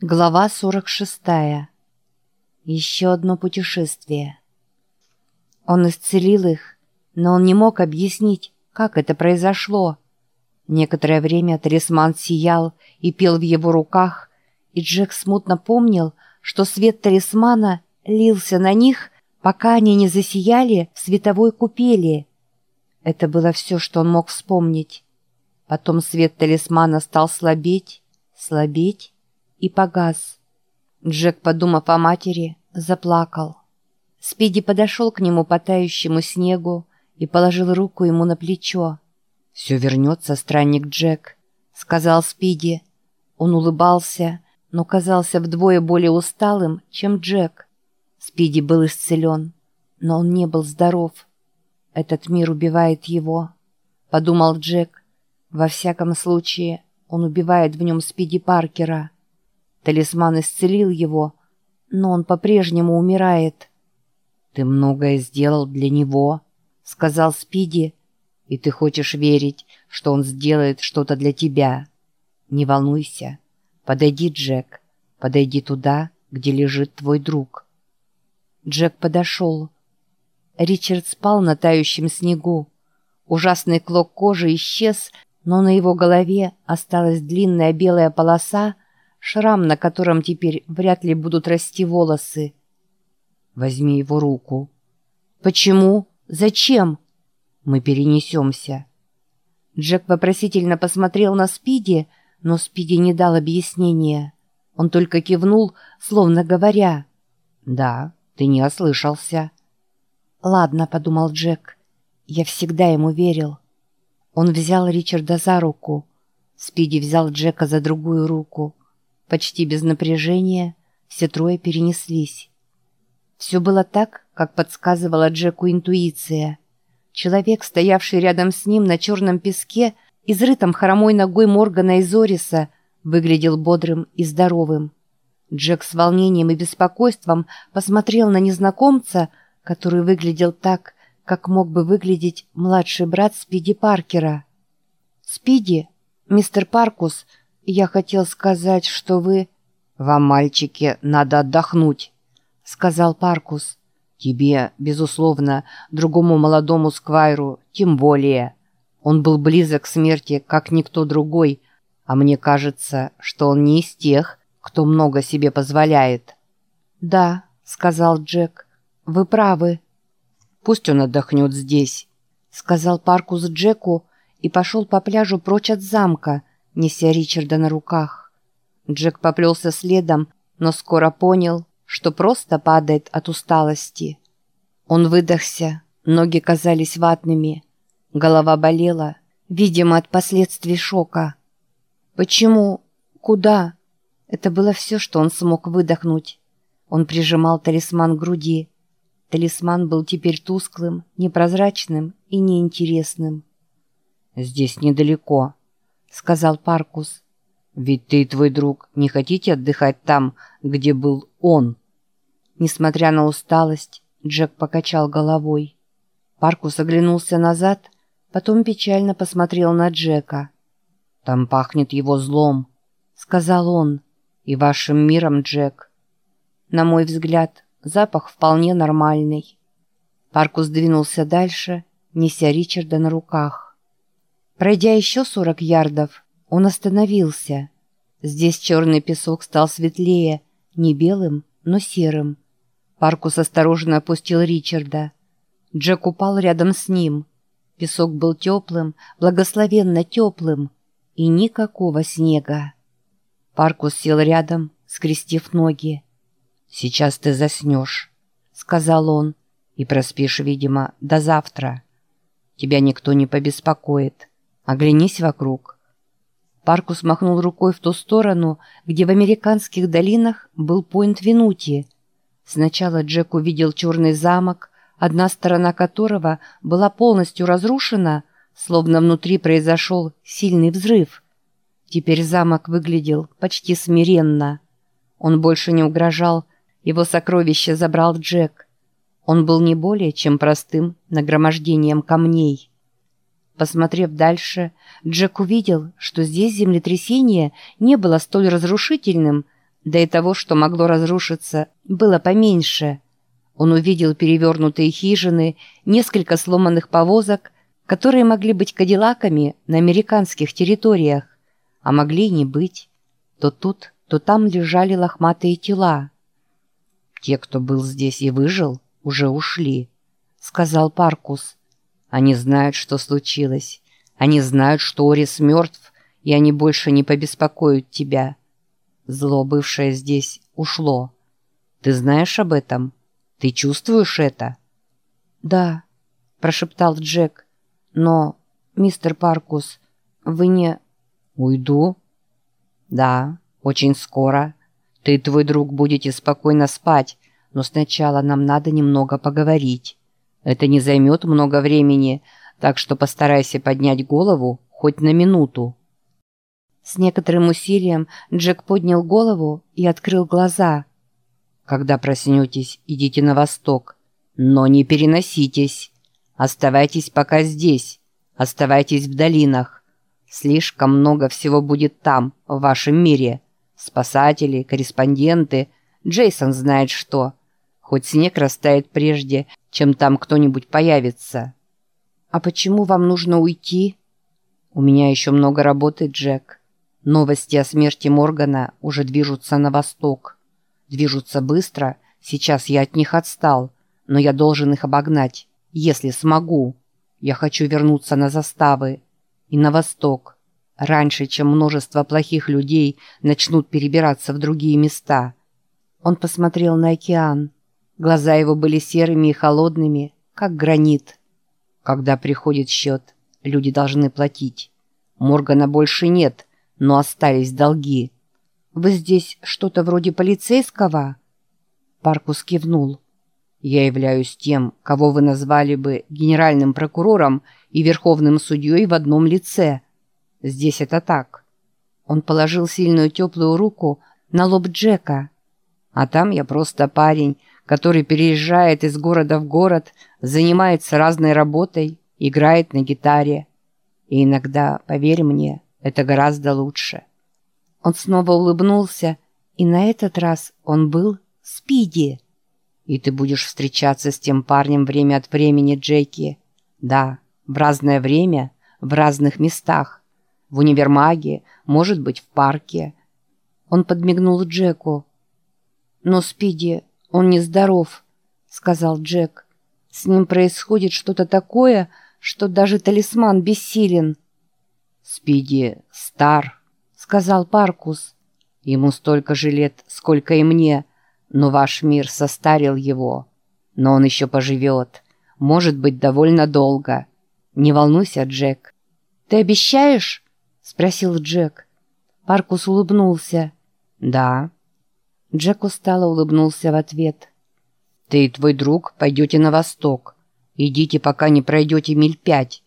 Глава 46. Еще одно путешествие. Он исцелил их, но он не мог объяснить, как это произошло. Некоторое время талисман сиял и пел в его руках, и Джек смутно помнил, что свет талисмана лился на них, пока они не засияли в световой купели. Это было все, что он мог вспомнить. Потом свет талисмана стал слабеть, слабеть, и погас. Джек, подумав о матери, заплакал. Спиди подошел к нему по тающему снегу и положил руку ему на плечо. «Все вернется, странник Джек», — сказал Спиди. Он улыбался, но казался вдвое более усталым, чем Джек. Спиди был исцелен, но он не был здоров. «Этот мир убивает его», — подумал Джек. «Во всяком случае, он убивает в нем Спиди Паркера». Талисман исцелил его, но он по-прежнему умирает. «Ты многое сделал для него», — сказал Спиди, «и ты хочешь верить, что он сделает что-то для тебя. Не волнуйся. Подойди, Джек, подойди туда, где лежит твой друг». Джек подошел. Ричард спал на тающем снегу. Ужасный клок кожи исчез, но на его голове осталась длинная белая полоса, шрам, на котором теперь вряд ли будут расти волосы. Возьми его руку. Почему? Зачем? Мы перенесемся. Джек вопросительно посмотрел на Спиди, но Спиди не дал объяснения. Он только кивнул, словно говоря. «Да, ты не ослышался». «Ладно», — подумал Джек. «Я всегда ему верил». Он взял Ричарда за руку. Спиди взял Джека за другую руку. Почти без напряжения все трое перенеслись. Все было так, как подсказывала Джеку интуиция. Человек, стоявший рядом с ним на черном песке, изрытом хромой ногой Моргана из Орриса, выглядел бодрым и здоровым. Джек с волнением и беспокойством посмотрел на незнакомца, который выглядел так, как мог бы выглядеть младший брат Спиди Паркера. «Спиди, мистер Паркус», «Я хотел сказать, что вы...» «Вам, мальчики, надо отдохнуть», — сказал Паркус. «Тебе, безусловно, другому молодому сквайру, тем более. Он был близок к смерти, как никто другой, а мне кажется, что он не из тех, кто много себе позволяет». «Да», — сказал Джек, — «вы правы». «Пусть он отдохнет здесь», — сказал Паркус Джеку и пошел по пляжу прочь от замка, — неся Ричарда на руках. Джек поплелся следом, но скоро понял, что просто падает от усталости. Он выдохся, ноги казались ватными, голова болела, видимо, от последствий шока. «Почему? Куда?» Это было все, что он смог выдохнуть. Он прижимал талисман к груди. Талисман был теперь тусклым, непрозрачным и неинтересным. «Здесь недалеко», сказал Паркус. «Ведь ты и твой друг не хотите отдыхать там, где был он?» Несмотря на усталость, Джек покачал головой. Паркус оглянулся назад, потом печально посмотрел на Джека. «Там пахнет его злом», — сказал он, — «и вашим миром, Джек». На мой взгляд, запах вполне нормальный. Паркус двинулся дальше, неся Ричарда на руках. Пройдя еще сорок ярдов, он остановился. Здесь черный песок стал светлее, не белым, но серым. Паркус осторожно опустил Ричарда. Джек упал рядом с ним. Песок был теплым, благословенно теплым, и никакого снега. Паркус сел рядом, скрестив ноги. «Сейчас ты заснешь», — сказал он, — «и проспишь, видимо, до завтра. Тебя никто не побеспокоит». Оглянись вокруг. Паркус махнул рукой в ту сторону, где в американских долинах был Пойнт Винути. Сначала Джек увидел черный замок, одна сторона которого была полностью разрушена, словно внутри произошел сильный взрыв. Теперь замок выглядел почти смиренно. Он больше не угрожал, его сокровище забрал Джек. Он был не более чем простым нагромождением камней. Посмотрев дальше, Джек увидел, что здесь землетрясение не было столь разрушительным, да и того, что могло разрушиться, было поменьше. Он увидел перевернутые хижины, несколько сломанных повозок, которые могли быть кадиллаками на американских территориях, а могли не быть. То тут, то там лежали лохматые тела. «Те, кто был здесь и выжил, уже ушли», — сказал Паркус. «Они знают, что случилось. Они знают, что Оррис мертв, и они больше не побеспокоят тебя. Зло, бывшее здесь, ушло. Ты знаешь об этом? Ты чувствуешь это?» «Да», — прошептал Джек. «Но, мистер Паркус, вы не...» «Уйду?» «Да, очень скоро. Ты и твой друг будете спокойно спать, но сначала нам надо немного поговорить. Это не займет много времени, так что постарайся поднять голову хоть на минуту». С некоторым усилием Джек поднял голову и открыл глаза. «Когда проснетесь, идите на восток, но не переноситесь. Оставайтесь пока здесь, оставайтесь в долинах. Слишком много всего будет там, в вашем мире. Спасатели, корреспонденты, Джейсон знает что. Хоть снег растает прежде, чем там кто-нибудь появится». «А почему вам нужно уйти?» «У меня еще много работы, Джек». Новости о смерти Моргана уже движутся на восток. Движутся быстро, сейчас я от них отстал, но я должен их обогнать, если смогу. Я хочу вернуться на заставы и на восток, раньше, чем множество плохих людей начнут перебираться в другие места. Он посмотрел на океан. Глаза его были серыми и холодными, как гранит. Когда приходит счет, люди должны платить. Моргана больше нет — но остались долги. «Вы здесь что-то вроде полицейского?» Паркус кивнул. «Я являюсь тем, кого вы назвали бы генеральным прокурором и верховным судьей в одном лице. Здесь это так». Он положил сильную теплую руку на лоб Джека. «А там я просто парень, который переезжает из города в город, занимается разной работой, играет на гитаре. И иногда, поверь мне, это гораздо лучше». Он снова улыбнулся, и на этот раз он был Спиди. «И ты будешь встречаться с тем парнем время от времени, Джеки. Да, в разное время, в разных местах. В универмаге, может быть, в парке». Он подмигнул Джеку. «Но Спиди, он нездоров», — сказал Джек. «С ним происходит что-то такое, что даже талисман бессилен». «Спиди стар», — сказал Паркус. «Ему столько же лет, сколько и мне, но ваш мир состарил его. Но он еще поживет, может быть, довольно долго. Не волнуйся, Джек». «Ты обещаешь?» — спросил Джек. Паркус улыбнулся. «Да». Джек устало улыбнулся в ответ. «Ты и твой друг пойдете на восток. Идите, пока не пройдете миль пять.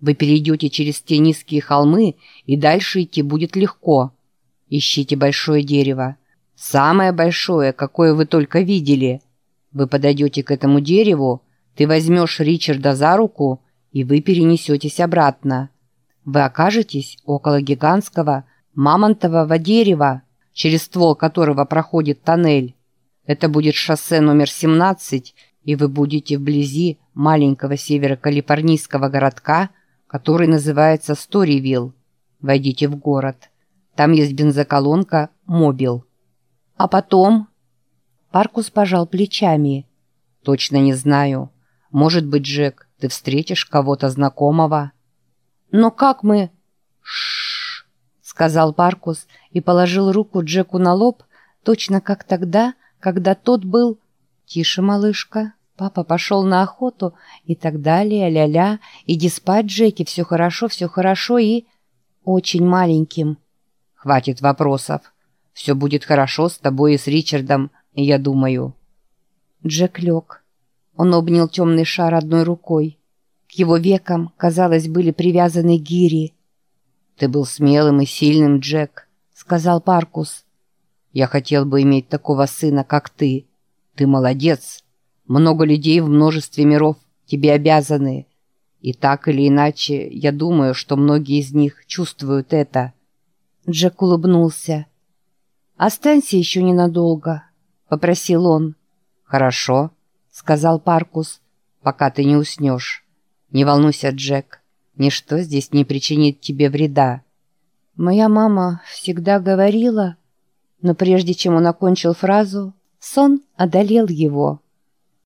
Вы перейдете через те низкие холмы, и дальше идти будет легко. Ищите большое дерево. Самое большое, какое вы только видели. Вы подойдете к этому дереву, ты возьмешь Ричарда за руку, и вы перенесетесь обратно. Вы окажетесь около гигантского мамонтового дерева, через ствол которого проходит тоннель. Это будет шоссе номер 17, и вы будете вблизи маленького северо-калифорнийского городка – который называется Сторивилл. Войдите в город. Там есть бензоколонка «Мобил». А потом... Паркус пожал плечами. Точно не знаю. Может быть, Джек, ты встретишь кого-то знакомого. Но как мы... Шш, сказал Паркус и положил руку Джеку на лоб, точно как тогда, когда тот был... Тише, малышка. Папа пошел на охоту и так далее, ля-ля, иди спать, Джеки, все хорошо, все хорошо и... Очень маленьким. Хватит вопросов. Все будет хорошо с тобой и с Ричардом, я думаю. Джек лег. Он обнял темный шар одной рукой. К его векам, казалось, были привязаны гири. «Ты был смелым и сильным, Джек», — сказал Паркус. «Я хотел бы иметь такого сына, как ты. Ты молодец». Много людей в множестве миров тебе обязаны. И так или иначе, я думаю, что многие из них чувствуют это». Джек улыбнулся. «Останься еще ненадолго», — попросил он. «Хорошо», — сказал Паркус, — «пока ты не уснешь. Не волнуйся, Джек, ничто здесь не причинит тебе вреда». Моя мама всегда говорила, но прежде чем он окончил фразу, сон одолел его.